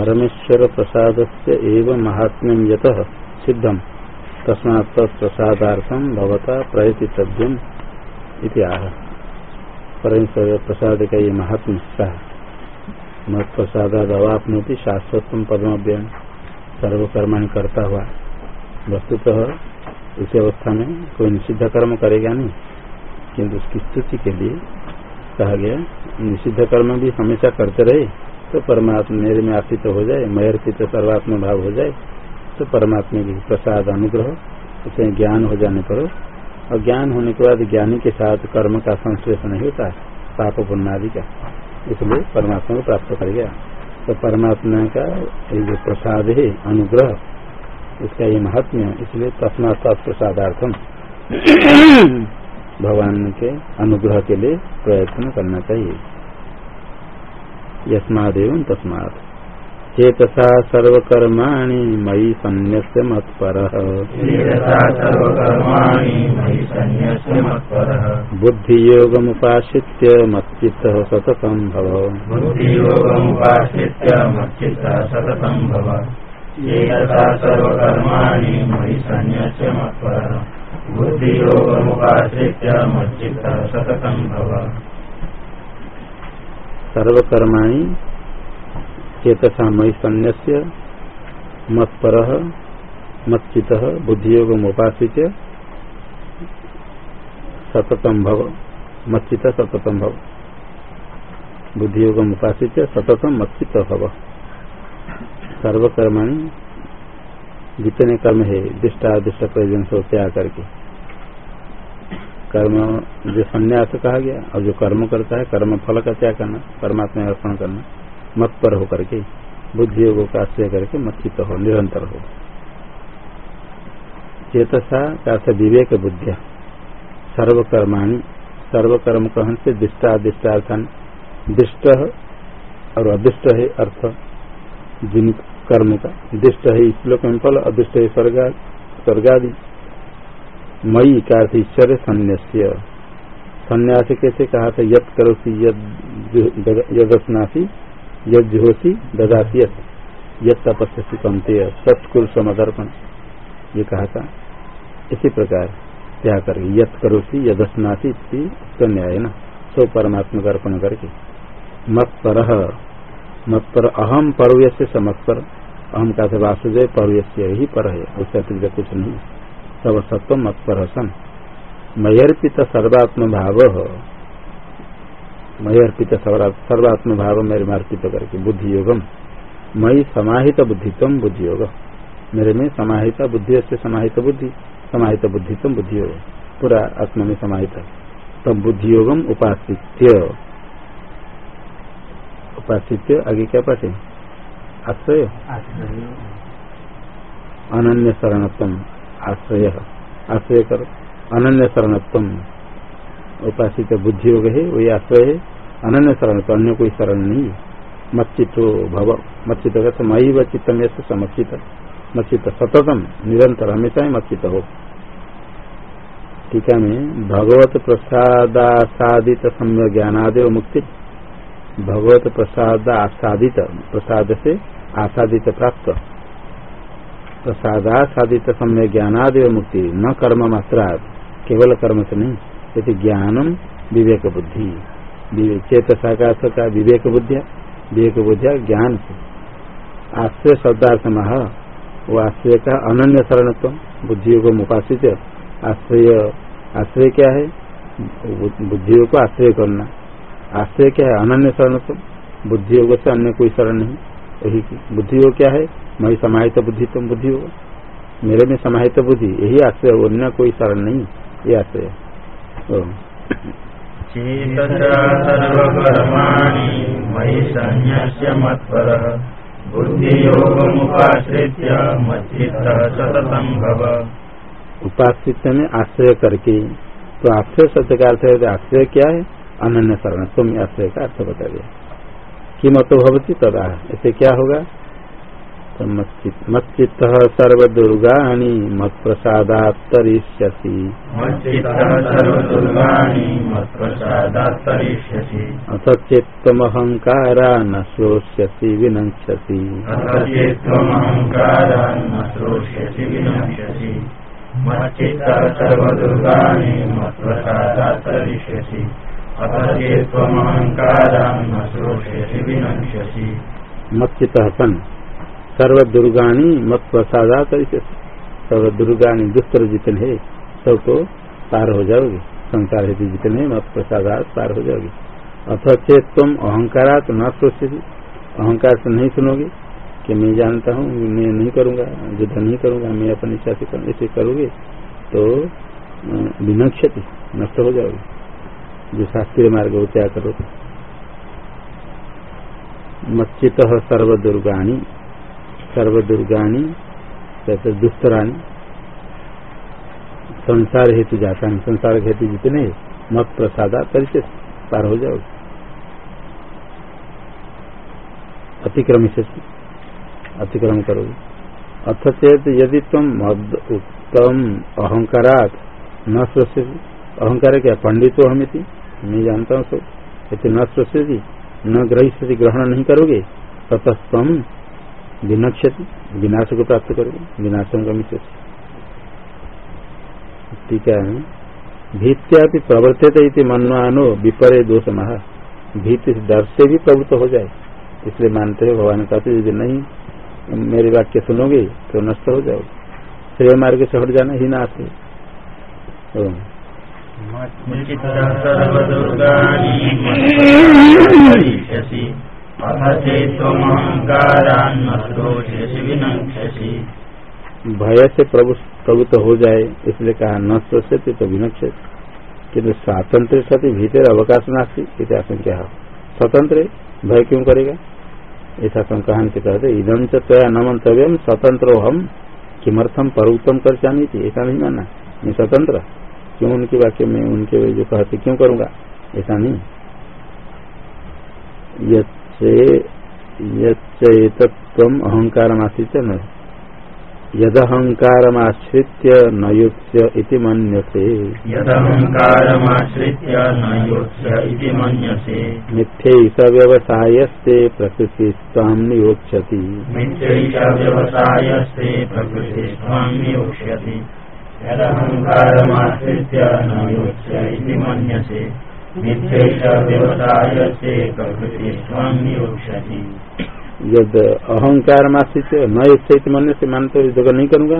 परमेश्वर प्रसाद से महात्म्यम यत सिद्धम। तस्मा प्रसादार्थम भवता प्रयतितव्यम आह। परमेश्वर प्रसाद का ये महात्म मत प्रसाद दवापनोति शाश्वत पद्म व्ययन सर्वकर्माणी करता हुआ वस्तुतः इस अवस्था में कोई निषिद्ध कर्म करेगा नहीं। किंतु उसकी स्तुति के लिए कहा गया, निषिद्ध कर्म भी हमेशा करते रहे। तो परमात्मा मेरे में आश्रित हो जाए मयर्पित सर्वात्म भाव हो जाए तो परमात्मा की प्रसाद अनुग्रह उसे ज्ञान हो जाने पर और ज्ञान होने के बाद ज्ञानी के साथ कर्म का संश्लेष नहीं होता, पाप पुण्यादि का। इसलिए परमात्मा को प्राप्त कर गया। तो परमात्मा का ये जो प्रसाद है, अनुग्रह, इसका ये महात्म्य इसलिए तस्मात प्रसादार्थम भगवान के अनुग्रह के लिए प्रयत्न करना चाहिए। यस्मादेव तस्मात्। चेतसा सर्वकर्माणि मयि संन्यस्य मत्परः। बुद्धियोगमुपाश्रित्य मच्चित्तः सततं भव बुद्धियोगमुपाश्रित्य मच्चित्तः सततं भव मयि मत्परः चेतसा मई सन्यास्य मत्पर मच्चित बुद्धियोग उपासित सततम भव मच्चित सततम भव। बुद्धियोग उपासित सततम मच्चित भव। सर्वकर्माणी जितने कर्म है, दिष्टादिष्ट प्रयोजन से त्याग करके। कर्म, जो संन्यास कहा गया, और जो कर्म करता है, कर्म फल का त्याग करना, परमात्मा अर्पण करना मत पर होकर के, बुद्धि योग का आश्रय करके मत्चित हो, निरंतर हो। चेतसा का विवेक बुद्धिया। सर्वकर्माणी, सर्वकर्म कहन से दिष्टादिष्टार्थन दिष्ट और अदृष्ट है अर्थ। जिन कर्म का, दिष्ट है श्लोक में फल, अदिष्ट है स्वर्गादि। मई का ईश्वर संन्यास्य संन्यास कैसे कहा था? यद करोसी यदस्नासी यज्होसी ददाती यद तपस्या कमते सत्कुल समदर्पण। ये कहा था। इसी प्रकार क्या कर यद करोसी, यदस्नासी तो न्याय न। सो परमात्मा का अर्पण करके। मत पर मत पर अहम पर्व से पर अहम का वासुदेव पर्व ही पर। है अतिरिक्त कुछ नहीं। सब सत्व मत पर सन मयर्पित सर्वात्म भाव मयर्पित सर्वात्म भाव मेरे में अर्पित करके बुद्धि योगम मई समाहित बुद्धित्व बुद्धि योग मेरे में समाहित बुद्धि से समाहित बुद्धि समाहित बुद्धित्व बुद्धि योग पूरा आत्मा में समाहित। तब बुद्धि योगम उपासित्य उपासित्य आगे क्या पढ़े आश्रय? अनन्य शरणत्म आश्रय आश्रय कर। अनन्य शरणत्म उपासित बुद्धि है, वही आश्रय है। अनन्य शरण तो अन्य कोई शरण नहीं। मच्चितो भव मच्चित मई व चित्तम समक्षित मच्चित सततम, निरंतर, हमेशा ही मच्चित हो। टीका में भगवत प्रसादासादित सम्य ज्ञानादेव मुक्ति। भगवत प्रसाद आसादित प्रसाद से आसादित प्राप्त। प्रसादा साधित सम्य ज्ञानादि मुक्ति, न कर्म मात्रा, केवल कर्म से नहीं, यदि ज्ञानम विवेक बुद्धि चेत साकाश का विवेक बुद्धिया विवेक बुद्धिया ज्ञान से। आश्रय शब्दार्थ मह वो आश्रय का अनन्य शरणत्व, बुद्धियों को उपासित आश्रय आश्रय क्या है? बुद्धियों को आश्रय करना। आश्रय क्या है? अनन्य शरणत्व बुद्धियोग से अन्य कोई शरण नहीं। वही बुद्धियोग क्या है? मैं समाहित बुद्धि तुम बुद्धि हो। मेरे में समाहित बुद्धि यही आश्रय हो न कोई शरण नहीं ये आश्रय उपासित में आश्रय करके तो आश्रय शब्द का अर्थ है आश्रय क्या है? अनन्य शरण तुम आश्रय का अर्थ बता दिया। कि मत भवती तदा ऐसे क्या होगा? चेत्तमहङ्कारा न श्रोष्यसि विनङ्क्षसि सर्वदुर्गाणि मत्प्रसादात्तरिष्यसि। अथ चेत्त्वमहङ्कारा न श्रोष्यसि विनङ्क्षसि मच्चित सन सर्व दुर्गाणी मत प्रसादात सर्व दुर्गाणी दुष्टर जितने है सबको पार हो जाओगे। संसार हेतु जितने मत प्रसादात पार हो जाओगे। अथ चेत तुम अहंकारात न सोचे अहंकार से नहीं सुनोगे कि मैं जानता हूँ, मैं नहीं करूँगा, युद्ध नहीं करूँगा, मैं अपनी इच्छा से ऐसे करोगे तो विनक्षति नष्ट हो जाओगे। जो शास्त्रीय मार्ग वो त्याग करोगे मच्चित सर्व दुर्गाणी सर्व दुर्गाणी कहते दुस्तराणी संसार हेतु जाता है, संसार हेतु जितने मत प्रसादा परिचय पार हो जाओ। अतिक्रम से अतिक्रम करोगे। अथ चेत यदि तुम मद उत्तम अहंकारात न सोचे अहंकार क्या? पंडित हो हमें मैं जानता हूँ सब। ऐसे न सोचे न ग्रही ग्रहण नहीं करोगे ततस्तम विनक्षति विनाश को प्राप्त करोगे विनाशों का मिश्र ठीक है भीत्या प्रवर्तित मनवानो विपरे दोष महा भीत डर से भी प्रवृत्त हो जाए। इसलिए मानते हैं, भगवान कहते यदि नहीं मेरे वाक्य सुनोगे तो नष्ट हो जाओ। श्रेय मार्ग से हट जाना ही नाश है भय से प्रभु प्रभुत्व हो जाए, इसलिए कहा न सोचते तो विनक्ष किन्तु स्वातंत्र सती भीतर अवकाश नास्ती, इसे आशंका स्वतंत्र भय क्यों करेगा? ऐसा संकहन के कहते इधम चया न मंतव्य, स्वतंत्र हम किमर्थम परोत्तम कर चाहनी थी ऐसा नहीं माना मैं स्वतंत्र? क्यों उनके वाक्य में, उनके जो कहते, क्यों करूँगा? ऐसा नहीं। यम अहंकार आश्रित न यदहंकारमाश्रित्य न योत्स्य इति मन्यसे। यदहंकारमाश्रित्य न योत्स्य इति मन्यसे। मिथ्यैष व्यवसायस्ते प्रकृतिस्त्वां नियोक्ष्यति मिथ्यैष व्यवसायस्ते प्रकृतिस्त्वां नियोक्ष्यति यदहंकारमाश्रित्य न योत्स्य इति मन्यसे। यद अहंकार मासित न स्थित मन से मान तो जगह नहीं करूँगा।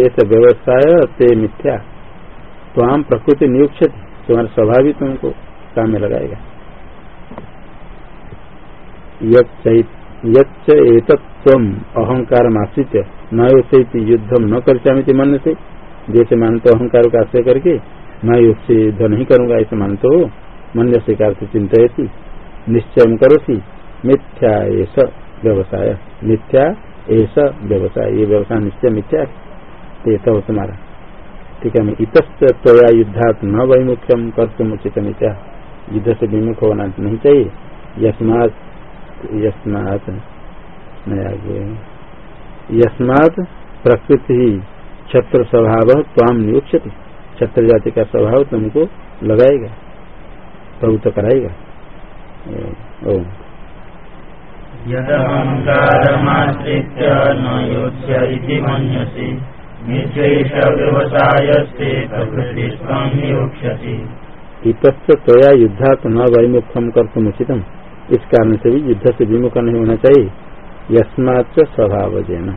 ऐसा व्यवसाय ते मिथ्या। तो हम प्रकृति नियुक्त तुम्हारा स्वभाव ही तुमको काम में लगाएगा। यम अहंकार मासित न युद्धम न कर मन से। जैसे मानते अहंकार का आश्रय करके मैं उससे युद्ध नहीं करूँगा ऐसे मानते। हो मन से चिंता निश्चय करो सी मिथ्या ऐसा व्यवसाय, मिथ्या ऐसा व्यवसाय। ये व्यवसाय निश्चय मिथ्या है। तो तुम्हारा ठीक है इतस्त त्वया युद्धात न वैमुख्यम कर तुम उचित मिथ्या युद्ध से विमुख होना नहीं चाहिए। यस्मात यस्मात यस्मात प्रकृति ही छत्र स्वभाव ताम नियुक्षति क्षत्र जाति का स्वभाव तुमको लगाएगा प्रभुत्व कराएगा। ओम। तया युद्धात न वैमुखम कर तुम उचितम इस कारण से भी युद्ध से विमुख नहीं होना चाहिए। यस्माच स्वभाव जैन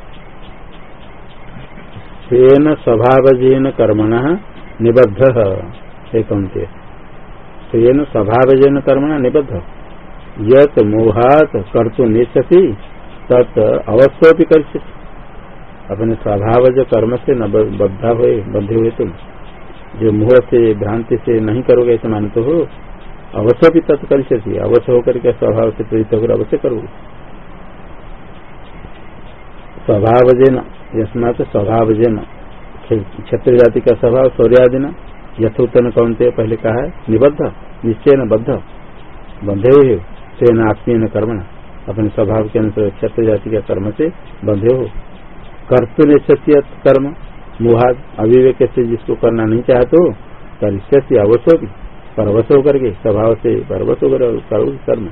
स्वेन स्वभावजेन कर्मण निबद्ध एकंते स्वेन स्वभावजेन कर्मण निबद्ध। यत मोहात कर्तु नेच्छति, तत् अवश्य कर अपने स्वभाव जो कर्म से न बद्धा हुए बद्धे हुए तुम। जो मुह से भ्रांति से नहीं करोगे ऐसे मानते हो अवश्य भी तत्कर से अवश्य होकर के स्वभाव से प्रेरित होकर अवश्य करोगे। स्वभाव जन यस्मात स्वभाव जन क्षत्रिय जाति का स्वभाव सौर्यादि न यथोत्तन कौन पहले कहा है, निबद्ध निश्चय न बद्ध। बंधे हुए स्वयं आत्मीय न कर्म अपने स्वभाव के अनुसार क्षत्र जाति का कर्म से बंधे हो। कर्तु निश्चित कर्म, मुहाद अविवेक से जिसको करना नहीं चाहते हो परिस्थिति अवश्य भी परवश होकर के, स्वभाव से परवश होकर करो कर्म।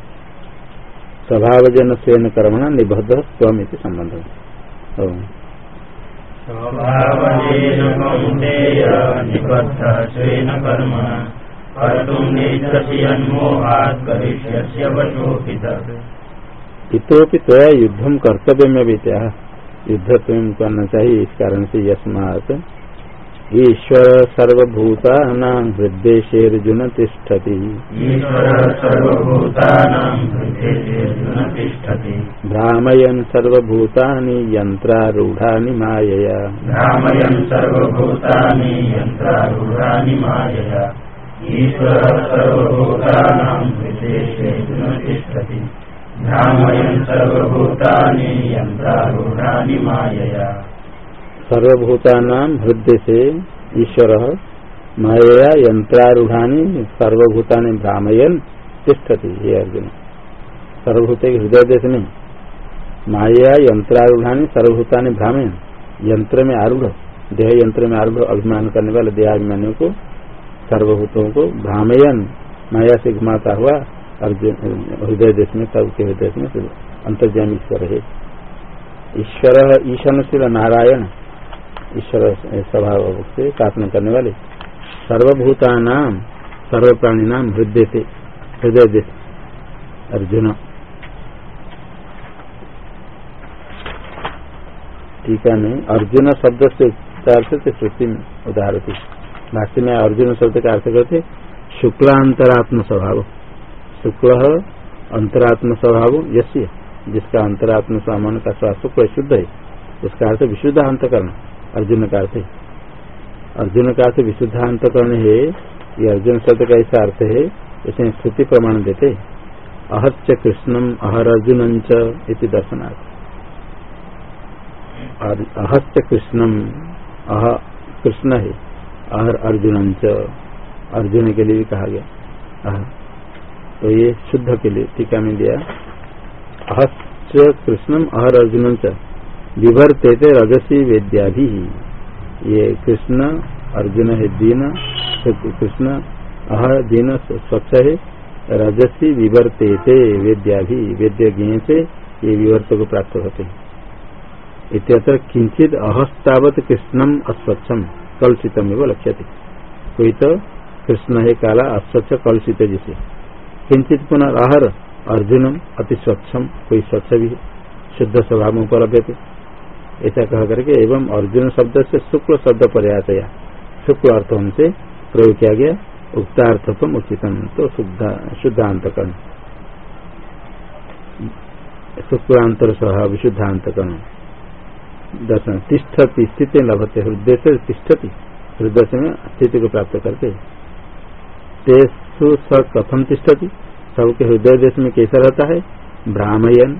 स्वभाव जन स्वयं कर्म निबद्ध स्वम संबंध कर्म इतोपि तया युद्धम कर्तव्य में भी युद्ध तुम करना चाहिए इस कारण से यस्मात। ईश्वर सर्वभूता हृदयेशेर्जुन तिष्ठति भ्रामयन सर्वभूतानि यंत्रारूढ़ानि मायया। भ्रामयन सर्वभूतानि यंत्रारूढ़ानि मायया। ईश्वर सर्वभूतानां हृदयेशेर्जुन तिष्ठति भ्रामयन सर्वभूतानि यंत्रारूढ़ानि मायया। सर्वभूता नाम हृदय से ईश्वर माया यंत्रारूढ़ानी सर्वभूता भ्रामयन तिष्ठति, हे अर्जुन। सर्वभूत हृदय देश में माया यंत्रारूढ़ानी सर्वभूता भ्रामयन। यंत्र में आरूढ़, देह यंत्र में आरूढ़ अभिमान करने वाले देहाभिमानियों को, सर्वभूतों को भ्रामयन माया से घुमाता हुआ अर्जुन, हृदय देश में सबके हृदय में अंतर्जाम ईश्वर है। ईश्वर ईशानशील नारायण। ईश्वर स्वभाव से प्रार्थना करने वाले। सर्वभूता नाम सर्व प्राणी नाम हृदय से हृदय देश अर्जुन। टीका में अर्जुन शब्द से से श्रुति में उदाहरती भाष्य में अर्जुन शब्द का अर्थ करते, शुक्लांतरात्म स्वभाव। शुक्ल अंतरात्म स्वभाव यश्य जिसका अंतरात्म स्वामन का शुक्ल शुद्ध है, उसका अर्थ विशुद्ध अंत करना अर्जुन का अर्थ अर्जुन का अर्थ विशुद्धांत कर्ण है। ये अर्जुन शब्द का ऐसा अर्थ है इसमें स्थिति प्रमाण देते अहस्य कृष्णम अहर अर्जुन इति दर्शनार्थ अहस्य कृष्णम अह कृष्ण है, अहर अर्जुन अर्जुन के लिए भी कहा गया। अह। तो ये शुद्ध के लिए टीका में दिया। अहस्य कृष्णम अहर अर्जुन विभरते थे रजसी वेद्या भी ये कृष्ण, अर्जुन है दीन, कृष्ण, अह दीन स्वच्छ है। रजसी विवर्ते थे वेद्या भी वेद्य ज्ञ से ये विवर्त को प्राप्त होते हैं। इतर किंचित अहस्तावत कृष्णम अस्वच्छम कलुषितम एवं लक्ष्य कोई तो कृष्ण है काला अस्वच्छ कलुषित जिसे। किंचित पुनः आहर अर्जुनम अति स्वच्छम, कोई स्वच्छ भी, शुद्ध स्वभाव में उपलब्ध थे ऐसा कह करके एवं अर्जुन शब्द से शुक्ल शब्द पर्यातया शुक्ल अर्थ से प्रयोग किया गया उक्तार्थत्म उचितम तो शुद्धांत कर्ण शुक्लांतर सह विशुद्धांत कर्ण दर्शन, तिष्ठती, स्थिति लभते, हृदय से तिष्ठती, हृदय से स्थिति को प्राप्त करते तेसु स कथम तिष्ठती? सबके हृदय देश में कैसा रहता है? ब्राह्मयन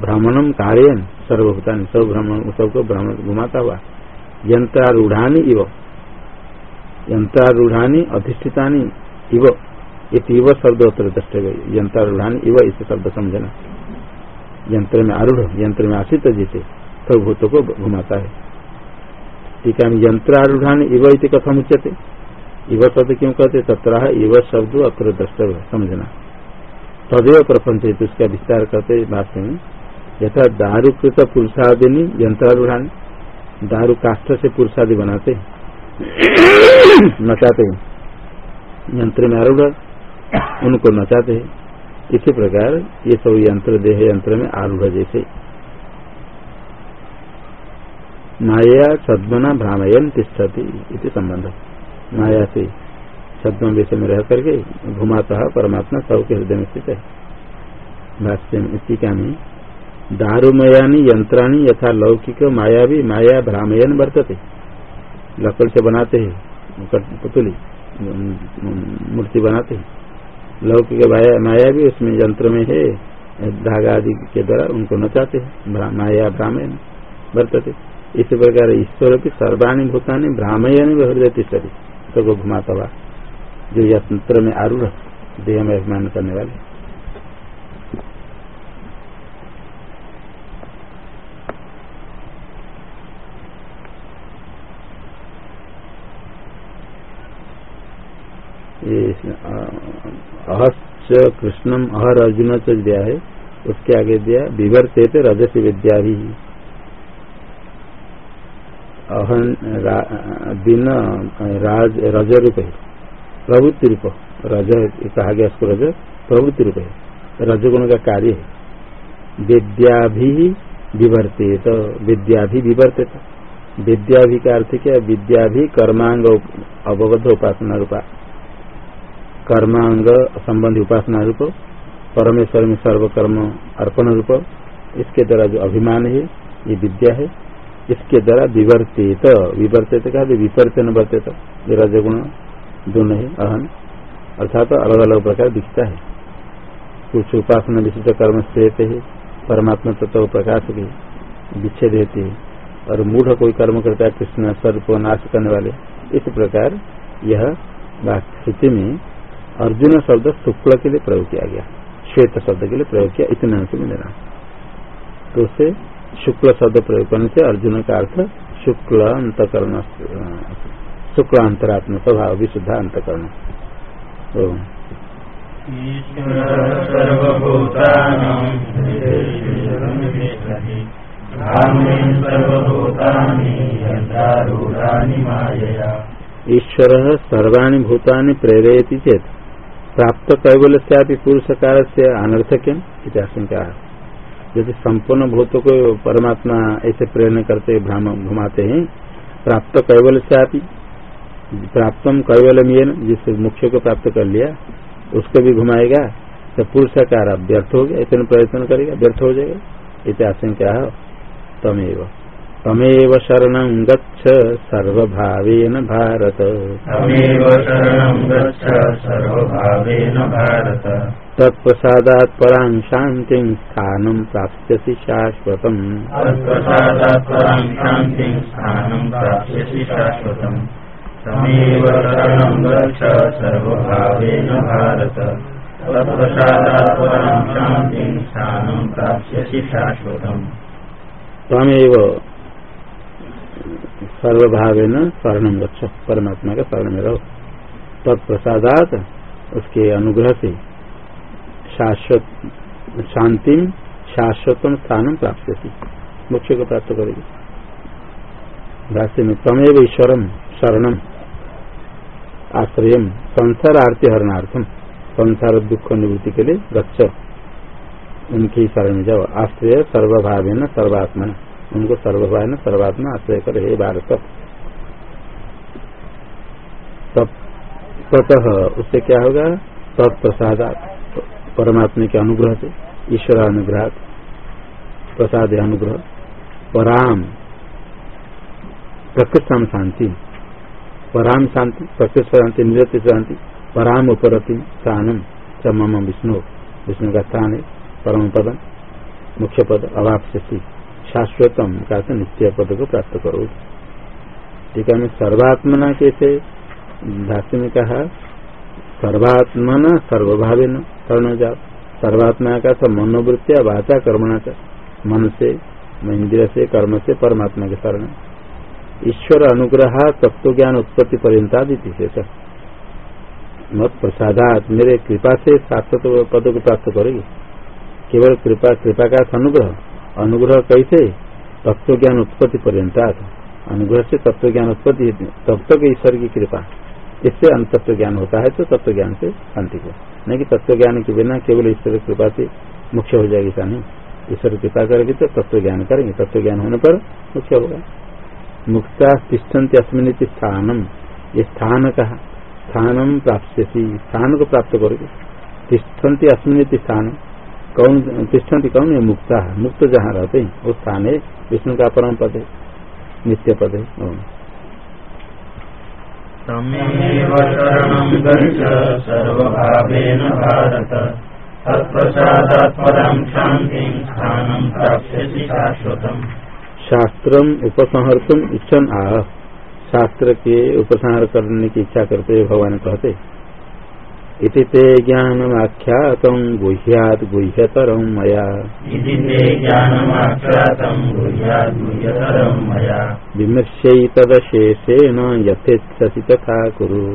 भ्रमणम कार्यन सर्वभूता सब भ्रमण सबको भ्रमण घुमाता हुआ। यंत्रारूढ़ानी इव। यंत्रारूढ़ानी अधिष्ठिता इव। इव शब्द उत्तर द्रष्टव्य यंत्रारूढ़ानी इव इसे शब्द समझना। यंत्र में आरूढ़ यंत्र में आश्रित जिसे सब भूतों को घुमाता है। टीका में यंत्रारूढ़ानी इव इति कथम उच्यते इव शब्द क्यों कहते? तथा इव शब्द अत्र द्रष्टव्य समझना। तदेव प्रपंच उसका विस्तार करते भाष्य में यथा दारूकृत पुरुषादिनी यंत्रारूढ़ानी दारू काष्ठ से पुरुषादि बनाते नचाते यंत्र में आरूढ़, उनको नचाते हैं। इसी प्रकार, ये सब यंत्र, देह यंत्र में आरूढ़ जैसे। माया सद्मना भ्रामयन तिष्ठती इति संबंध। माया से सद्म विषय में रह करके घुमाता है, परमात्मा सबके हृदय में स्थित है। भाष्य में टीका में दारुमयानी यंत्राणी यथा लौकिक माया भी माया भ्रामयन वर्तते। लकड़ से बनाते हैं पुतली मूर्ति बनाते हैं। लौकिक माया भी उसमें यंत्र में है, धागा आदि के द्वारा उनको नचाते हैं। माया भ्रामयन वर्तते। इस प्रकार ईश्वर की सर्वाणी भूतानी भ्रामयन हृदय सभी तो घुमाता हुआ जो यंत्र में आरूढ़ देह में अभिमान करने वाले। अहस कृष्णम अहर अर्जुन च दिया है, उसके आगे दिया विवर्ते थे रजस विद्या भी अहन दिन राज रज रूप है। प्रवृत्ति रूप। रज कहा गया उसको रज, प्रवृत्ति रूप है। रजगुण का कार्य है। विद्या भी विवर्ते तो विद्या भी विवर्ते विद्या भी का अर्थ क्या? विद्या भी कर्मांग अवबद्ध उपासना रूपा। कर्मांग संबंधी उपासना रूप। परमेश्वर में सर्वकर्म अर्पण रूप। इसके द्वारा जो अभिमान है, ये विद्या है। इसके द्वारा विवर्तित विवर्तित कहा विपर्तन वर्तित। रजगुण दोनों है अहन अर्थात तो अलग अलग प्रकार दिखता है। कुछ उपासना विशिष्ट कर्म से है, परमात्मा तत्व तो प्रकाश के विच्छेद रहते है। और मूढ़ कोई कर्म करता है, कृष्ण स्वरूप नाश करने वाले, इस प्रकार यह स्थिति में अर्जुन शब्द शुक्ल के लिए प्रयोग किया गया। श्वेत शब्द के लिए प्रयोग किया, इतने अंश में लेना तो उसे शुक्ल शब्द प्रयोग करने से अर्जुन का अर्थ शुक्ल अंतकरण शुक्ल अंतरात्म स्वभाव विशुद्ध अंतकरण ईश्वर सर्वाणी भूतानि प्रेरयति चेत प्राप्त कैवल्य से पुरुष कार से अनर्थक्यम आशंका। यदि संपूर्ण भूत को परमात्मा ऐसे प्रेरणा करते, भ्रम घुमाते हैं प्राप्त कैवल्य से प्राप्त कैवल्य जिस मुख्य को प्राप्त कर लिया उसको भी घुमाएगा तो पुरुषकार व्यर्थ हो गया इतने प्रयत्न करेगा व्यर्थ हो जाएगा। क्या है। तमेव। तमेव शरण गच्छ सर्वभावेन भारत। तमेव शरणं गच्छ सर्वभावेन भारत। तत्प्रसादात् परां शान्तिं स्थानं प्राप्स्यसि शाश्वतम्। तत्प्रसादात् परां शान्तिं स्थानं प्राप्स्यसि शाश्वतम्। तमेव शरणं गच्छ भारत। तत्प्रसादात् परमात्मा का शरण में रहो तत्प्रसादात उसके अनुग्रह से शाश्वत शांति शाश्वतम स्थान प्राप्त मुख्य को प्राप्त करेगी। भाष्य में तमेव ईश्वरम शरणम। आश्रय संसार आरती हरणार्थम, संसार दुख निवृत्ति के लिए गच्छ उनकी शरण में जाओ। आश्रय सर्वभावेन सर्वात्मा उनको सर्वभाव न सर्वात्मा आश्रय कर हे भारत। ततः उससे क्या होगा? तत्प्रसाद परमात्मा के अनुग्रह से ईश्वर अनुग्रह प्रसाद अनुग्रह, पराम प्रकृष्टाम शांति। पराम शांति प्रकृष्ट शांति, निरत शांति पराम उपरति स्थानम च मम विष्णु। विष्णु का स्थान है परम पद, मुख्य पद अभाव से शाश्वतम का नित्य पद को प्राप्त करो। टीका में सर्वात्मना कैसे भाष्य में कहा, सर्वात्मना सर्वभावे न शरण जाओ सर्वात्मा का सब मनोवृत्तिया वाचा कर्मणा का मन से इंद्रिय से, कर्म से परमात्मा के शरण। ईश्वर अनुग्रह तत्व ज्ञान उत्पत्ति पर्यंता दी शेष मत प्रसादात, मेरे कृपा से शाश्वत पद को प्राप्त करेगी। केवल कृपा कृपा का अनुग्रह अनुग्रह कैसे? तत्व ज्ञान उत्पत्ति पर्यंत अनुग्रह से तत्व ज्ञान उत्पत्ति तत्व के ईश्वर की कृपा। इससे तत्व ज्ञान होता है तो तत्व ज्ञान से शांति को नहीं कि तत्व ज्ञान के बिना केवल ईश्वर कृपा से मुख्य हो जाएगी ऐसा नहीं ईश्वर कृपा करेगी तो तत्व ज्ञान करेंगे। तत्व ज्ञान होने पर मुख्य होगा। मुक्ता तिष्ठन्ति अस्मिन स्थानम ये स्थान। कहा स्थानम प्राप्त स्थान को प्राप्त करोगे तिष्ठन्ति अस्मिन स्थान। कौन, तिष्ठन्ति कौन? है मुक्ता। मुक्त जहाँ रहते। हैं वो स्थान है विष्णु का परम पद है नित्य पद है शाश्वतम्। शास्त्रम उपसंहर्तुम इच्छन आह। शास्त्र के उपसंहार करने की इच्छा करते हुए भगवान कहते इति ते ज्ञानमाख्यात गुह्यात गुह्यतरं मया। यथेच्छसि तथा कुरु।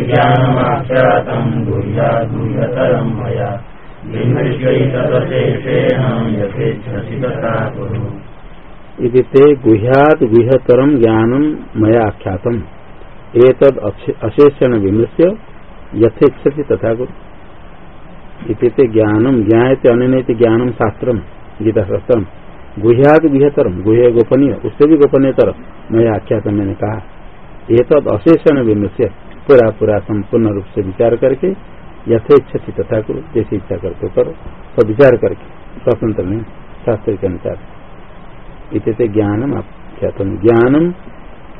ज्ञानमाख्यातं गुह्यात् गुह्यतरं मया। इति गुह्यात गुह्यतरम ज्ञानम मया आख्यातम। अशेषण विमृश्य यथेक्षति तथा ते ज्ञानम ज्ञाते अन्य ज्ञानम शास्त्रम गीता शास्त्रम गुह्यात गुह्यतरम गुह्य गोपनीय, उससे भी गोपनीय तरह मैं आख्यात मैंने कहा। एतद अशेषण विमृश्य पूरा पूरा संपूर्ण रूप से विचार करके यथेच्छति तथा करो, जैसे इच्छा करते करो। तो विचार करके, स्वतंत्र नहीं शास्त्र के अनुसार। इतने ज्ञानम आख्यातम ज्ञानम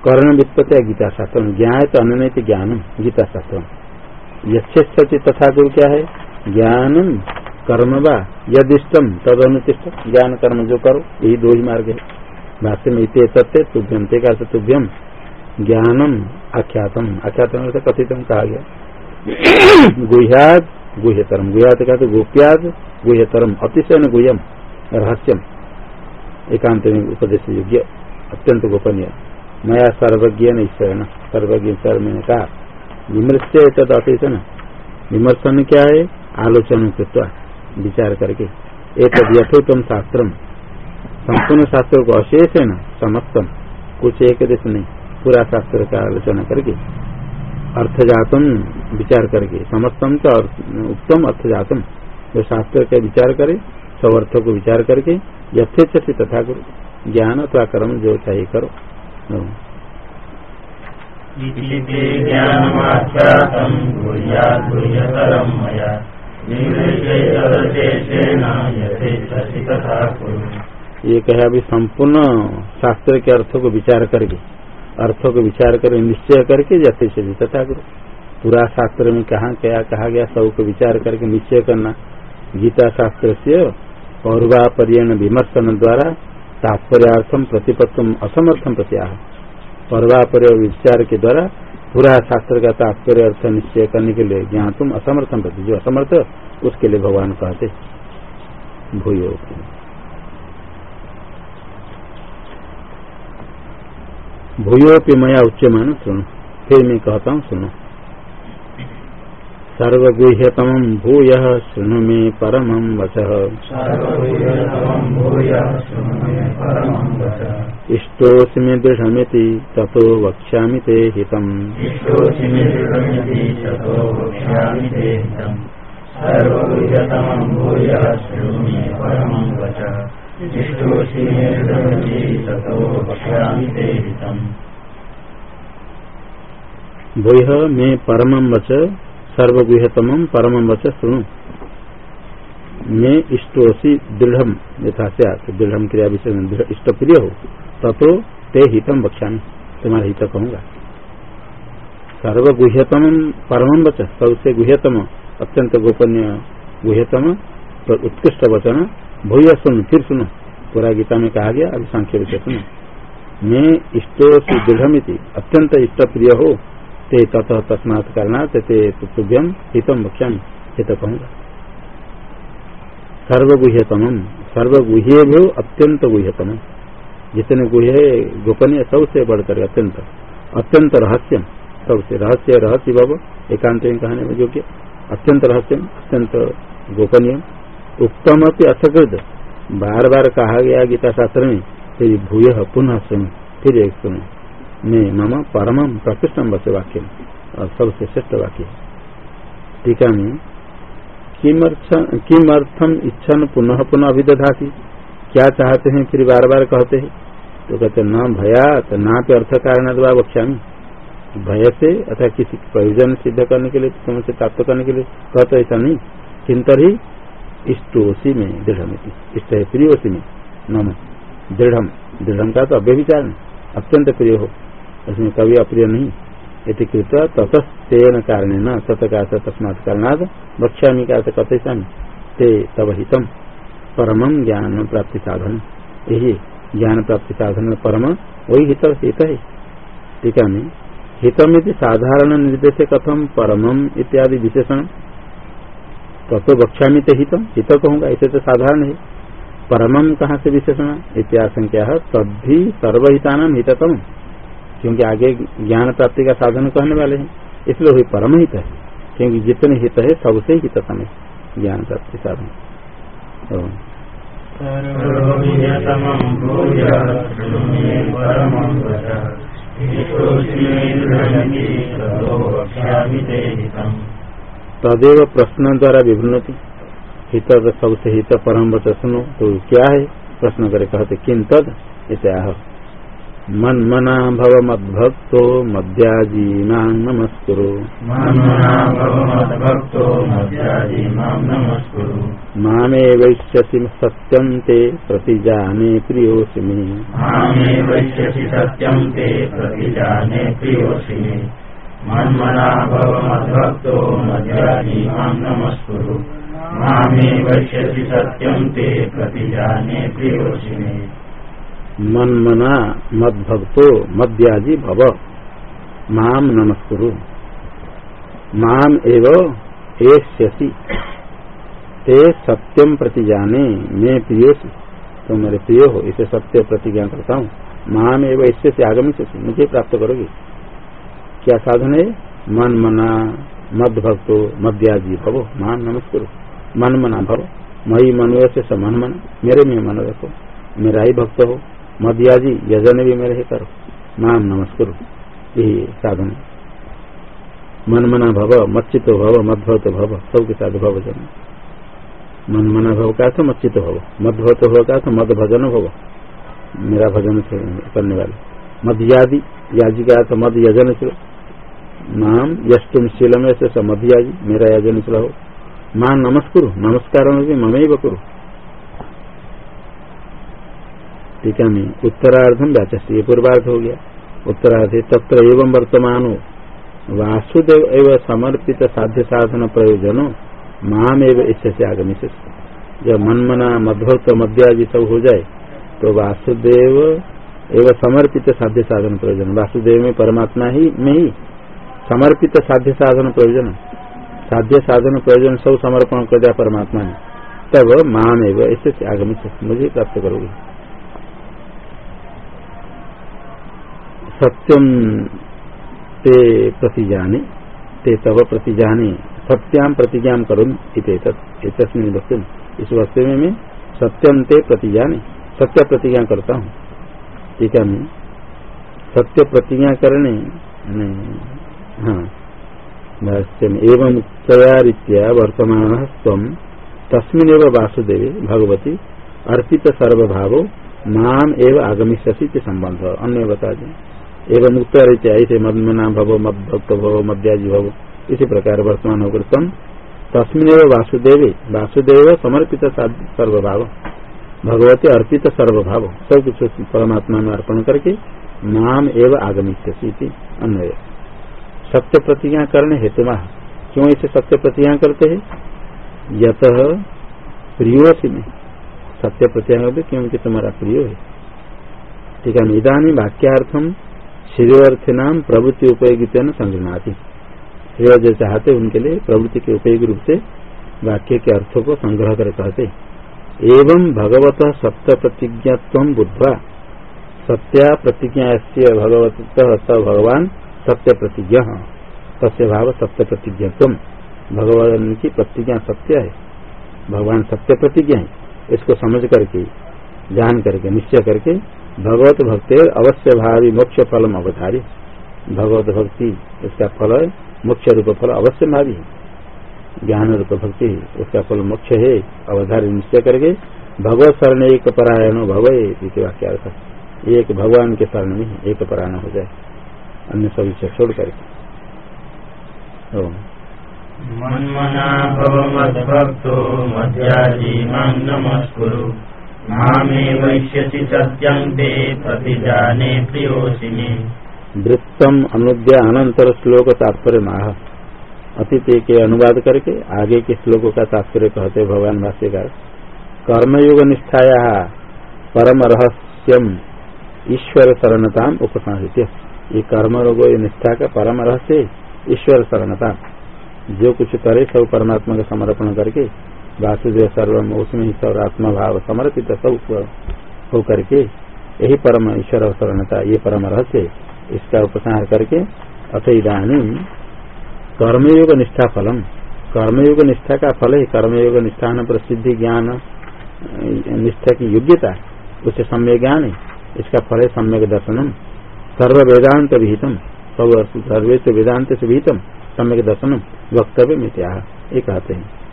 कर्ण वित्पत्ति गीता शास्त्र ज्ञात अनैत ज्ञानम गीता शास्त्र यथेच्छति तथा गुरु क्या है? ज्ञानम कर्म व यदिष्टम तद अनुतिष्ठ ज्ञान कर्म जो करो, यही दो ही मार्ग है। भाष्य में इत तत्व तुभ्यम ते का तुभ्यम ज्ञानम आख्यातम आख्यातम कथितम कहा गया। गुह्याद गुह्यतरम गुह्यात का गोप्याद गुह्यतरम अतिशय गुह्यम रहस्यम। एकांत में उपदेश योग्य अत्यंत गोपनीय। नया सर्वज्ञ न ईश्वर न सर्वज्ञ ईश्वर मैंने कहा विमर्श तद अतिशन विमर्शन क्या है आलोचन कृत्वा विचार करके एक यथोत्तम शास्त्र संपूर्ण शास्त्र को अशेष है न समस्तम, कुछ एक देश नहीं, पूरा शास्त्र का आलोचना करके। अर्थजातम विचार करके समस्तम का उत्तम अर्थजातम। जो शास्त्र का विचार करे सब अर्थों को विचार करके यथेच तथा करो। ज्ञान अथवा कर्म जो चाहिए करो। ये कहे अभी संपूर्ण शास्त्र के अर्थों को विचार करके अर्थों को विचार कर निश्चय करके जैसे से तथा करो। पूरा शास्त्र में कहा क्या कहा गया, सबको विचार करके निश्चय करना। गीता शास्त्र से पौर्वापर्यण विमर्शन द्वारा तात्पर्यार्थम प्रतिपत्तम असमर्थम प्रत्याह। पौर्वापर्य विचार के द्वारा पूरा शास्त्र का तात्पर्य अर्थ निश्चय करने के लिए ज्ञान तुम असमर्थम प्रति। जो असमर्थ, उसके लिए भगवान कहते भूयो। भूयोपि मया उच्चमान सुनो फिर मैं कहता हूँ, सुनो। सर्वगुह्यतम भूय शृणु मे परम वच। इष्टोऽसि मे दृढ़मिति ततो वक्ष्यामि ते हितम्। भूय मे परम वच। सर्वगुहतम परम वच सुनु मैं इष्टोसी दृढ़, यथा से दृढ़ क्रिया विषय इष्ट प्रिय हो तथो ते हितम बक्षा तुम्हारा हित कहूँगा। सर्वगुह्यतम परम वच सबसे गुह्यतम अत्यंत गोपनीय गुह्यतम उत्कृष्ट वचन भूय सुन फिर सुनो पूरा गीता में कहा गया, अभी सांख्य विषय सुनो मैं इष्टो से दृढ़ अत्यंत इष्ट प्रिय हो ते ततः तस्मात करणार्थ ते तुभ्यम हितम भक्ष्याम हित कहूँगा सर्वगुह्यतम सर्वगुह्य भी अत्यंत गुह्यतम जितने गुह्य गोपनीय, सबसे बढ़कर अत्यंत अत्यंत रहस्यम सबसे रहस्य रहस्य बाबू एकांत में कहने में योग्य अत्यंत रहस्यम अत्यंत गोपनीय। उत्तम असकृत बार बार कहा गया गीता शास्त्र में, फिर भूय पुनः सुन, फिर एक सुनो। में मम परम प्रकृष्टम बस वाक्य सबसे श्रेष्ठ वाक्य। टीका में किमर्थम इच्छन पुनः पुनः अभिदधाती? क्या चाहते हैं फिर बार बार कहते हैं? तो कहते न भया तो ना पे अर्थ कारण बक्षा भय से अथवा किसी प्रयोजन सिद्ध करने के लिए तुमसे प्राप्त करने के लिए कहते ऐसा नहीं। किंतर ही इष्टोसी में दृढ़ इष्ट है प्रियोसी में। नम। दृढ़ दृढ़ का तो अत्यंत प्रिय हो। उसमें कभी अप्रिय नहीं यदि कृत ततस्तेन कारण न तत्का तस्मात कारणाद बक्ष्यामी का कथयसा ते तब हितम। परम ज्ञान प्राप्ति साधन यही ज्ञान प्राप्ति साधन परम वही हित हित है। टीका में हितम साधारण निर्देश कथम परम इत्यादि विशेषण तत्व बक्ष्यामी तो हितम, हित कहूँगा ऐसे तो साधारण है। परमम कहाँ से विशेषण क्या है तभी सर्वहिता हिततम क्योंकि आगे ज्ञान प्राप्ति का साधन कहने वाले हैं। इसलिए वही परम हित है। क्योंकि जितने हित है सबसे हित समय ज्ञान प्राप्ति साधन। तदेव प्रश्न द्वारा विभिन्नति। हित सबसे हित परम सुनो तो क्या है? प्रश्न करे कहते किन तद? इत्याह मन मना भव मद्भक्तो मद्याजीना नमस्कुरु। मामे वैश्यसि सत्यं ते प्रतिजाने प्रियोऽसि मे सत्यं ते प्रतिजाने प्रियोऽसि मन्मना भव मद्भक्तो मध्याजीमां नमस्कुरु मामे वक्ष्यसि सत्यं ते प्रतिजाने प्रियोऽसि मन्मना मद्भक्तो मद्याजी भव। माम नमस्कुरु। माम एव एष्यसि। ते सत्यम प्रतिजाने मैं प्रियोसी तो मेरे प्रिय हो, इसे सत्य प्रतिज्ञा करता हूँ। माम एवं इससे से आगमित मुझे प्राप्त करोगे। क्या साधन है? मन मना मद भक्तो मद्याजी भवो। माम नमस्कार। मन मना भव। मई मनु से समन मन मेरे में मन रखो मेरा ही भक्त हो। मध्याजी यजन भी मेरे ही करो। मान नमस्कार। यही साधन मन मना भव, मच्चित भव, मदभवत भव, सबके साथ भव जन। मन मना भव का था मच्चित भव, मदभवत भव का था मद भजन भव। मेरा भजन करने वाले। मध्यादि याजी का था मद यजन चलो नाम यस्तुम शीलम से जी मेरा यजन चला हो माँ नमस्कुरु, नमस्कार ममैव कुरु टीका में उत्तरार्धम व्याचस्त ये पूर्वार्ध हो गया। उत्तरार्ध तत्र एवं वर्तमान। वासुदेव एवं समर्पित साध्य साधन प्रयोजन माम एवं इससे आगमी से जब मन मना मध्वत्व मध्यादि सब हो जाए तो वासुदेव एवं समर्पित साध्य साधन प्रयोजन। वासुदेव में परमात्मा ही में ही समर्पित साध्य साधन प्रयोजन। साध्य साधन प्रयोजन सब समर्पण कर दिया परमात्मा ने तब माम एवं ऐसे आगमित मुझे प्राप्त करोगे। सत्यम ते प्रतिजाने, ते तब प्रतिजाने सत्याम प्रतिज्ञा करो तस्मिन वस्तु, इस वस्तु में मैं सत्यम ते प्रतिजाने, सत्य प्रतिज्ञा करता हूँ। ठीक है सत्य प्रतिज्ञा करने हाँ एवं तया वर्तमान स्व तस्मिन वासुदेव, भगवती, अर्पित सर्वभाव नाम एवं आगमिष्यसी के संबंध अन्य बता दें एवं उत्तरित्या ऐसे मदमना भव मद भक्त भव मध्याजी भव। इसी प्रकार वर्तमान होकर तम तस्मिन वासुदेव वासुदेव समर्पित सर्वभाव। भगवती अर्पित सर्वभाव। सब कुछ परमात्मा में अर्पण करके नाम एवं आगमिष्यसी अन्य सत्य प्रतिज्ञा करने हेतु क्यों इसे सत्य प्रतिज्ञा करते हैं? यत प्रियोसी में। सत्य प्रतिज्ञा करते क्योंकि तुम्हारा प्रिय है। ठीक है, निदानी वाक्यार्थम श्रेयर्थ नाम प्रवृत्ति उपयोगी संग्रहणाती श्रेय जो चाहते उनके लिए प्रवृत्ति के उपयोगी रूप से वाक्य के अर्थों को संग्रह कर कहते एवं भगवत सत्य प्रतिज्ञा बुद्धवा। सत्या प्रतिज्ञा से भगवत स भगवान सत्य प्रतिज्ञा। सत्य भाव सत्य प्रतिज्ञा भगवान की प्रतिज्ञा सत्य है। भगवान सत्य प्रतिज्ञा है। इसको समझ करके, जान करके, निश्चय करके भगवत भक्ति अवश्य भावी मोक्ष फलम अवधारी। भगवत भक्ति इसका फल है मुख्य रूप फल अवश्य भावी ज्ञान रूप भक्ति, उसका फल मुख्य है, अवधारी निश्चय करके भगवत शरण एक परायण भवे वाक्यार्थ एक भगवान के शरण में एक परायण हो जाए। अन्य सभी से छोड़ करके मन्मना भव मद्भक्तो मध्याजी माँ नमस्कुरु। मामे वैश्यसि सत्यं ते प्रतिजाने वृत्तम अनुद्या अनंतर श्लोक तात्पर्य माह अतीत के अनुवाद करके आगे के श्लोकों का तात्पर्य कहते भगवान भाष्यकार। कर्मयोग निष्ठाया परम रहस्यम ईश्वर शरणता उपसंहित ये कर्म रोग निष्ठा का परम रहस्य ईश्वर शरणता जो कुछ करे सब परमात्मा का समर्पण करके वासुदेव सर्वम उसमें ही सब आत्मा भाव समर्पित सब हो करके यही परम ईश्वर शरणता ये परम रहस्य इसका उपसंहार करके अथ इधानी कर्मयोग निष्ठा फलम। कर्मयोग निष्ठा का फल है कर्मयोग निष्ठान प्रसिद्धि ज्ञान निष्ठा की योग्यता उसे सम्य ज्ञान, इसका फल है सम्यक दर्शनम। सर्व वेदांत विहितम, सर्वे वेदांत से विहितम सम्यक दर्शनम वक्तव्य मित्या ये कहते हैं।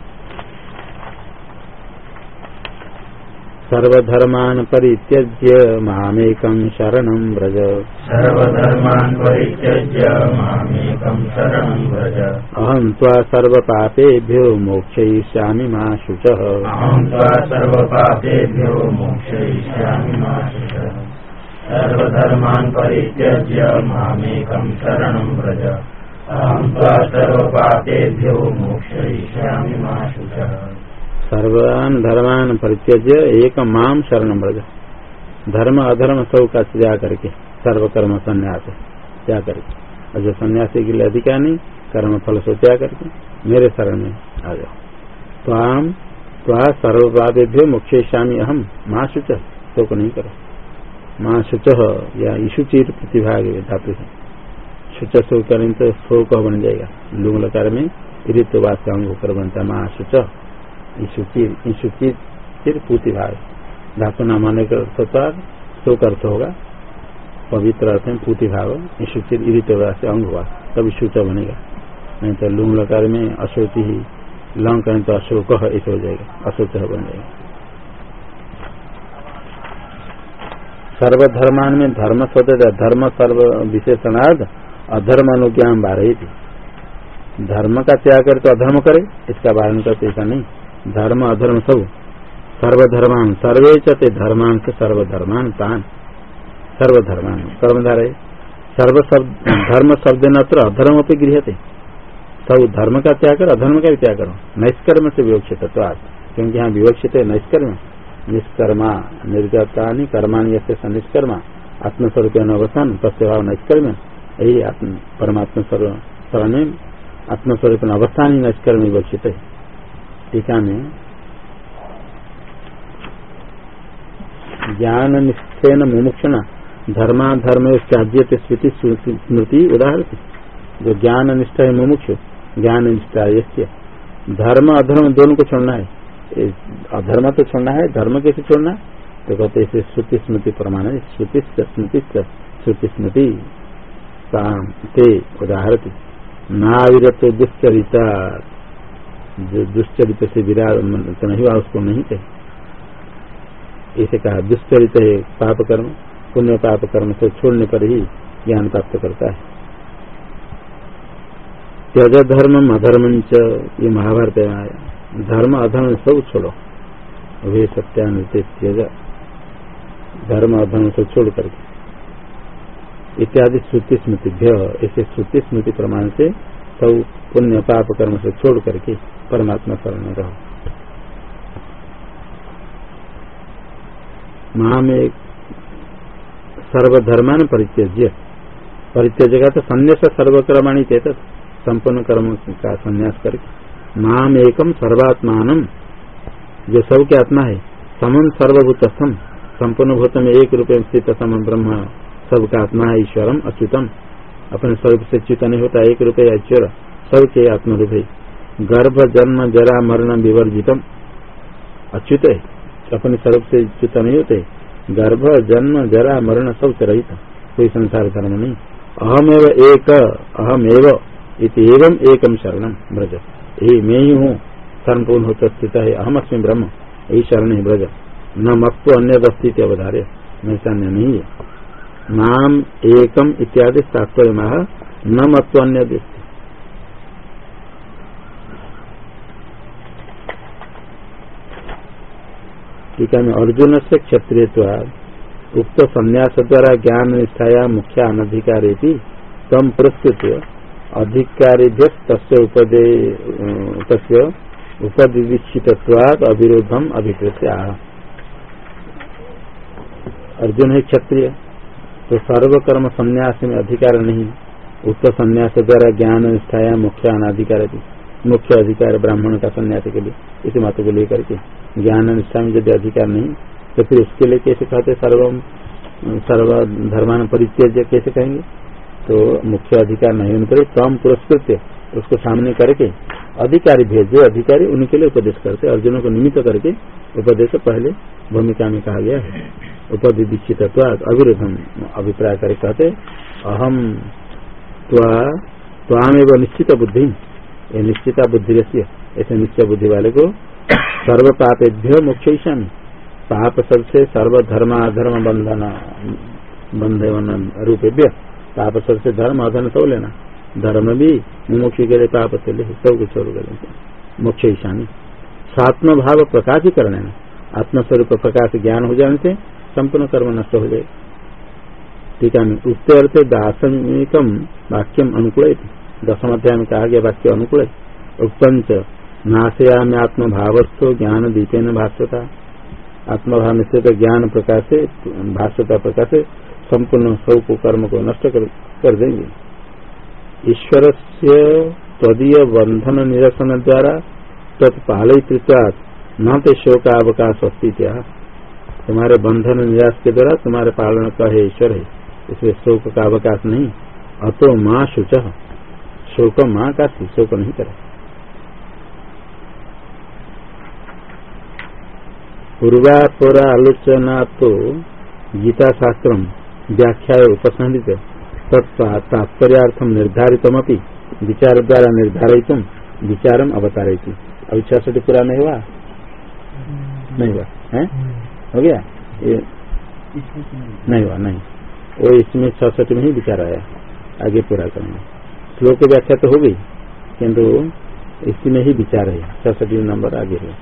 सर्वधर्मान् परित्यज्य मामेकं शरणं व्रज। सर्वधर्मान् परित्यज्य मामेकं शरणं व्रज। अहं त्वा सर्वपापेभ्यो मोक्षयिष्यामि मा शुचः। अहं त्वा सर्वपापेभ्यो मोक्षयिष्यामि मा शुचः। सर्वधर्मान् परित्यज्य मामेकं शरणं व्रज। अहं त्वा सर्वपापेभ्यो मोक्षयिष्यामि मा शुचः। सर्वान धर्मान परित्यज्य एक माम शरण ब्रज धर्म, अधर्म सब का त्याग करके, सर्वकर्म संन्यास त्याग करके। और जो सन्यासी के लिए अधिकार नहीं, कर्म फल से त्याग करके, मेरे शरण में आ जाओ। तो आम तो सर्ववादेभ्य मुख्य श्यामी अहम माँ शुच शोक नहीं करो। माँ शुच, या ईशुचिर प्रतिभाग धातु है शुच शोक करें तो शोक बन जाएगा। लुंग लकार में ऋतुवास का अंग होकर बनता माँ शुच। ईशुचिर भाग धातु नाम आने का शोक अर्थ होगा, पवित्र अर्थ में पूति भाव ईशुचिर से अंग हुआ, तभी शुच बनेगा। नहीं तो लुंग लकार में अशोचि ही, लंग करें तो अशोक ऐसे हो जाएगा अशोच बन जाएगा। सर्वधर्मान में धर्म स्वतः धर्म सर्व विशेषणार्थ, अधर्म अनुज्ञान बारही थी। धर्म का त्याग करे तो अधर्म करे, इसका बारण करते ऐसा नहीं। धर्म, अधर्म सब। सर्वधर्मान, सर्वे चते धर्मान से सर्वधर्मान तान। सर्वधर्मान। कर्मधारे सर्व धर्म शब्द न तो अधर्म पे गृह थे सब धर्म का त्याग करो, अधर्म का भी त्याग करो। नैष्कर्म से विवक्षित क्योंकि यहाँ विवक्षित है नैष्कर्म। निष्कर्मा निर्गता कर्माणी से निष्कर्मा। आत्मस्वरूप अवसान तस्भाव नैष्कर्म। यही परमात्मा स्वरूप आत्मस्वरूप अवस्थान ही नैष्कर्म विवक्षित है। टीका में ज्ञान निष्ठेन मुमुक्षण धर्माधर्म त्याज्य स्मृति स्मृति उदाहरण जो ज्ञान निष्ठा है मुमुक्ष, ज्ञान निष्ठा ये धर्म, अधर्म दोनों को छोड़ना है। अधर्म तो छोड़ना है, धर्म कैसे छोड़ना? तो कहते इसे श्रुति स्मृति प्रमाण है। श्रुति स्मृति श्रुति स्मृति। ते उदाहरती। नाविरत दुष्चरिता जो दुष्चरित से विराट तो नहीं हुआ, उसको नहीं कहे। इसे कहा दुष्चरित है पाप कर्म, पुण्य पाप कर्म से छोड़ने पर ही ज्ञान प्राप्त करता है। त्यज धर्म अधर्म ये महाभारत धर्म, अधर्म सब छोड़ो। वे सत्यानुते त्यज, धर्म, अधर्म से छोड़ करके। इत्यादि श्रुति स्मृति ऐसे श्रुति स्मृति प्रमाण से सब पुण्य पाप कर्म से छोड़ करके परमात्मा शरण रहो। महा में सर्वधर्मान परित्यज्य। परित्यज्य का तो संन्यास सर्वकर्माणी चेत संपूर्ण कर्म का संन्यास करके। महाम एकम सर्वात्मान। जो सबके आत्मा है समन सर्वभूतस्थम संपूर्ण भूत में एक रूप में स्थित सम ब्रह्म। सबका आत्मा है ईश्वरम अच्युतम। अपने स्वरूप से च्युत नहीं होता एक रूप ईश्वर सबके आत्मरूप है गर्भ, जन्म, जरा, मरण, विवर्जितम। अच्युत है, अपने स्वरूप से च्युत नहीं होते। गर्भ, जन्म, जरा, मरण सबसे रहित। कोई संसार धर्म नहीं। अहमेव एक, अहमेव एवं एकम शरणम ब्रज। यही मैं ही हूँ। सर्वपूर्ण होता स्थित है। अहम अस्मी ब्रह्म। यही शरण है ब्रज। न मत्व अन्य अवधार्य। मैं अन्य नहीं है। नाम एकम इत्यादि तात्पर्य न मत अन्य टीका में अर्जुन से क्षत्रिय उक्त संन्यास द्वारा ज्ञान निष्ठाया मुख्य अनधिकारी तम पुरस्कृत अधिकारी तस्य उपदे उपदिदीक्षित्वाद अविरोधम अभिप्रेत अर्जुन है क्षत्रिय। तो सर्वकर्म संन्यास में अधिकार नहीं। उक्त संन्यास द्वारा ज्ञान, निष्ठाया मुख्य अनाधिकार मुख्य अधिकार ब्राह्मण का संन्यास के लिए, इस मत को लेकर के। ज्ञान, निष्ठा में यदि अधिकार नहीं तो फिर उसके लिए कैसे कहते सर्व सर्व धर्मान परिचय कैसे कहेंगे? तो मुख्य अधिकार नहीं होने पर कम पुरस्कृत उसको सामने करके अधिकारी भेज भेजे अधिकारी उनके लिए उपदेश करते अर्जुन को निमित्त करके उपदेश पहले भूमिका में कहा गया है। उपदि दीक्षित अविरोधम अभिप्राय करे कहते अहम त्वामेव निश्चित बुद्धि। ये निश्चिता बुद्धि ऐसे निश्चय बुद्धि वाले को सर्व पापेभ्य मुख्य पाप सबसे सर्वधर्म अधर्म बंधन बंधन रूपेभ्य। पाप सबसे धर्म अधर्म सब लेना। धर्म भी मुमुक्षी के लिए पाप से ले, सब कुछ छोड़ कर मुख्य ईशानी। स्वात्म भाव प्रकाश ही करने में आत्मस्वरूप प्रकाश ज्ञान हो जाने से संपूर्ण कर्म नष्ट हो जाए। टीका में उत्तर दार्शनिकम वाक्यम अनुकूल दसम अध्याय में कहा गया वाक्य अनुकूल उत्पंच नाशया में आत्मभावस्थो ज्ञान दीपेन भाष्यता आत्मभाव निश्चित ज्ञान प्रकाश भाष्यता प्रकाश संपूर्ण सबको कर्म को नष्ट कर, कर देंगे। ईश्वर से तदीय बंधन निरसन द्वारा तत्पालित्वात न तो शोक अवकाश अस्ती क्या तुम्हारे बंधन निराश के द्वारा तुम्हारे पालन का है ईश्वर है। इसलिए शोक का अवकाश नहीं। अतो माँ शुच। शोक माँ का शोक नहीं करे। पूर्वापुरा आलोचना तो गीता शास्त्र व्याख्या उपसंहित तात्पर्याथम निर्धारित विचार द्वारा निर्धारित विचारम अवतारित अभी छठी पूरा नहीं हुआ नहीं हुआ है? हो गया? ये नहीं हुआ नहीं। वो इसमें छठ में ही विचार आया। आगे पूरा करना श्लोक व्याख्या तो हो गई, किंतु इसमें ही विचार है। छठी नंबर आगे है।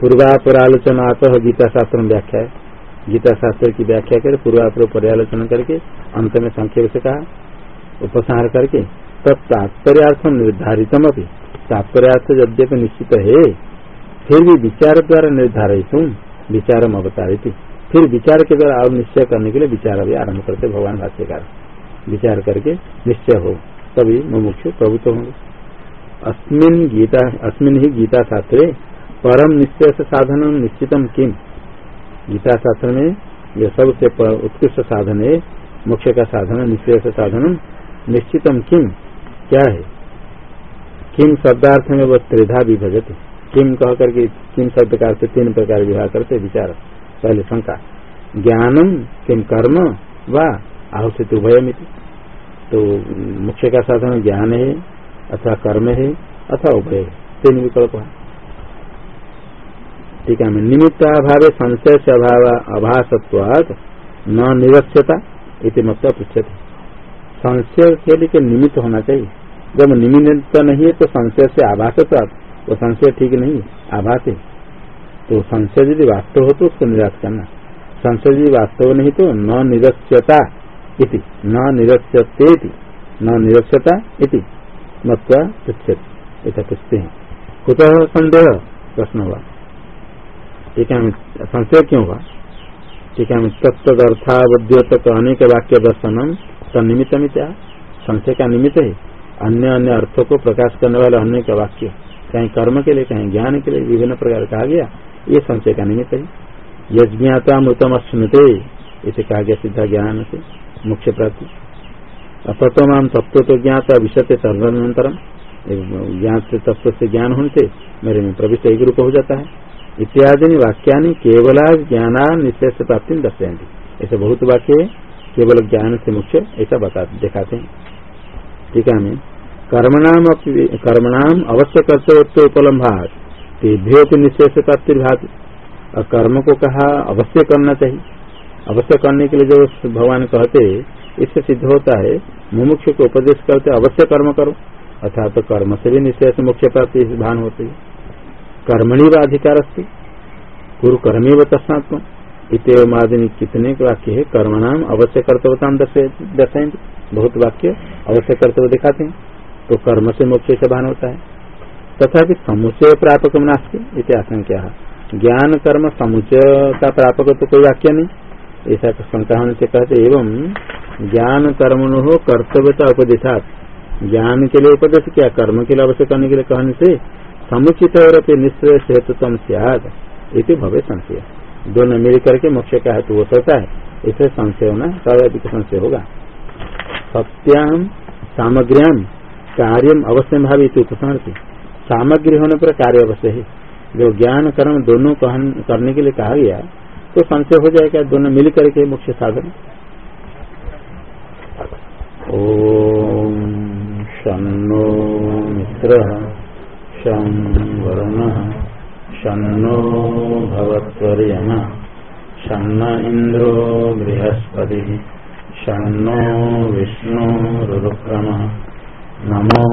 पूर्वापुरालोचना तो गीता शास्त्र व्याख्या है। गीता शास्त्र की व्याख्या कर पूर्वापर पर्यालोचना करके, अंत में संक्षेप से कहा। उपसंहार करके तब तात्पर्यार्थम निर्धारितम अभी तात्पर्यार्थ यद्यपि निश्चित है, फिर भी विचार द्वारा निर्धारित विचार अवतारित। फिर विचार के द्वारा और निश्चय करने के लिए विचार अभी आरंभ करते भगवान भाष्यकार। विचार करके निश्चय हो, तभी मुमुक्ष प्रभुत्व होंगे। अस्मिन गीता, अस्मिन ही गीता शास्त्रे परम निश्चय से साधन निश्चितम किम? गीता शास्त्र में यह सबसे उत्कृष्ट साधन है, मोक्ष का साधन निश्चय साधन निश्चितम किम? क्या है? किम शब्दार्थ में वह त्रिधा विभजत किम कह करके, किम शब्द का अर्थ तीन प्रकार विवाह करते, विचार, पहले शंका। ज्ञानम किम कर्म व आहुषित उभयमिति तो मुख्य का साधन ज्ञान है, अथवा कर्म है, अथवा उभय तीन विकल्प है। ठीक है निमित्ताभाव संशय से अभाव अभासत्वाद न निरक्षता इति मत पृछते संशय के लिए निमित्त होना चाहिए। जब निमित्त नहीं है तो संशय से आभासत्वाद वो संशय ठीक नहीं है, आभास। है तो संशय यदि वास्तव हो तो उसको निराश करना। संशय यदि वास्तव नहीं तो न निरक्षता इति, न निरक्षते न निरक्षता इति मत पृछते ऐसा पूछते हैं। कुतः संदेह? प्रश्न हुआ। ठीक है संशय क्यों हुआ? ठीक है तत्तदर्थावद्योतक अनेक वाक्य दर्शनम तनिमित्त मित्या संशय का निमित्त है? अन्य अन्य अर्थों को प्रकाश करने वाले अनेक वाक्य, कहीं कर्म के लिए, कहीं ज्ञान के लिए विभिन्न प्रकार कहा गया, ये संशय का निमित्त है। यज्ञाता मृतम स्मृते इसे कहा गया सीधा ज्ञान से, मुख्य प्राप्ति तत्व तत्व तो ज्ञाता विषय सर्वानंतरम ज्ञान से तत्व से ज्ञान होने से मेरे में प्रविष्ट एक रूप हो जाता है। इत्यादि वाक्या केवल ज्ञान से प्राप्ति दर्शयती ऐसे बहुत वाक्य है, केवल ज्ञान से मुख्य ऐसा बता, दिखाते हैं। ठीक है कर्मणाम कर्मणाम अवश्य कर्तव्य उपलम्भात। तेभ्यो निश्चय से प्राप्ति भाती। और कर्म को कहा, अवश्य करना चाहिए। अवश्य करने के लिए जो भगवान कहते, इससे सिद्ध होता है, मुमुक्ष को उपदेश करते, अवश्य कर्म करो। अर्थात तो कर्म से भी से मुख्य प्राप्ति भान होती है। कर्मणि व अधिकार गुरु कर्मी व तस्नात्म इतम आदि कितने वाक्य है? कर्मणाम अवश्य कर्तव्यता दर्शाएँगे बहुत वाक्य अवश्य कर्तव्य दिखाते हैं। तो कर्म से मुख्य से भान होता है। तथा समुचय प्रापक नास्ती इतिहास क्या ज्ञान, कर्म समुचय का प्रापक तो कोई वाक्य नहीं। ऐसा शंका होने से कहते एवं ज्ञान कर्म हो कर्तव्यता उपदेशात ज्ञान के लिए उपदेश क्या, कर्म के लिए अवश्य करने के लिए कहने से समुचित और निश्चय हेतुत्म सियाद इति भवे संशय। दोनों मिल करके मोक्ष का हेतु हो सकता है, इसे संशय होना सर्वाधिक संशय होगा। सत्याम सामग्र्याम कार्यम अवश्य भावी उपसमर्थी सामग्री होने पर कार्य अवश्य है। जो ज्ञान कर्म दोनों करने के लिए कहा गया तो संशय हो जाएगा दोनों मिल करके मुख्य साधन। ओम शनो मित्र। शं वरुणः शन्नो भवत्वर्यमः शन्न बृहस्पति बृहस्पतिः शन्नो विष्णो नमो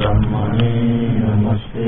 ब्रह्मणे नमस्ते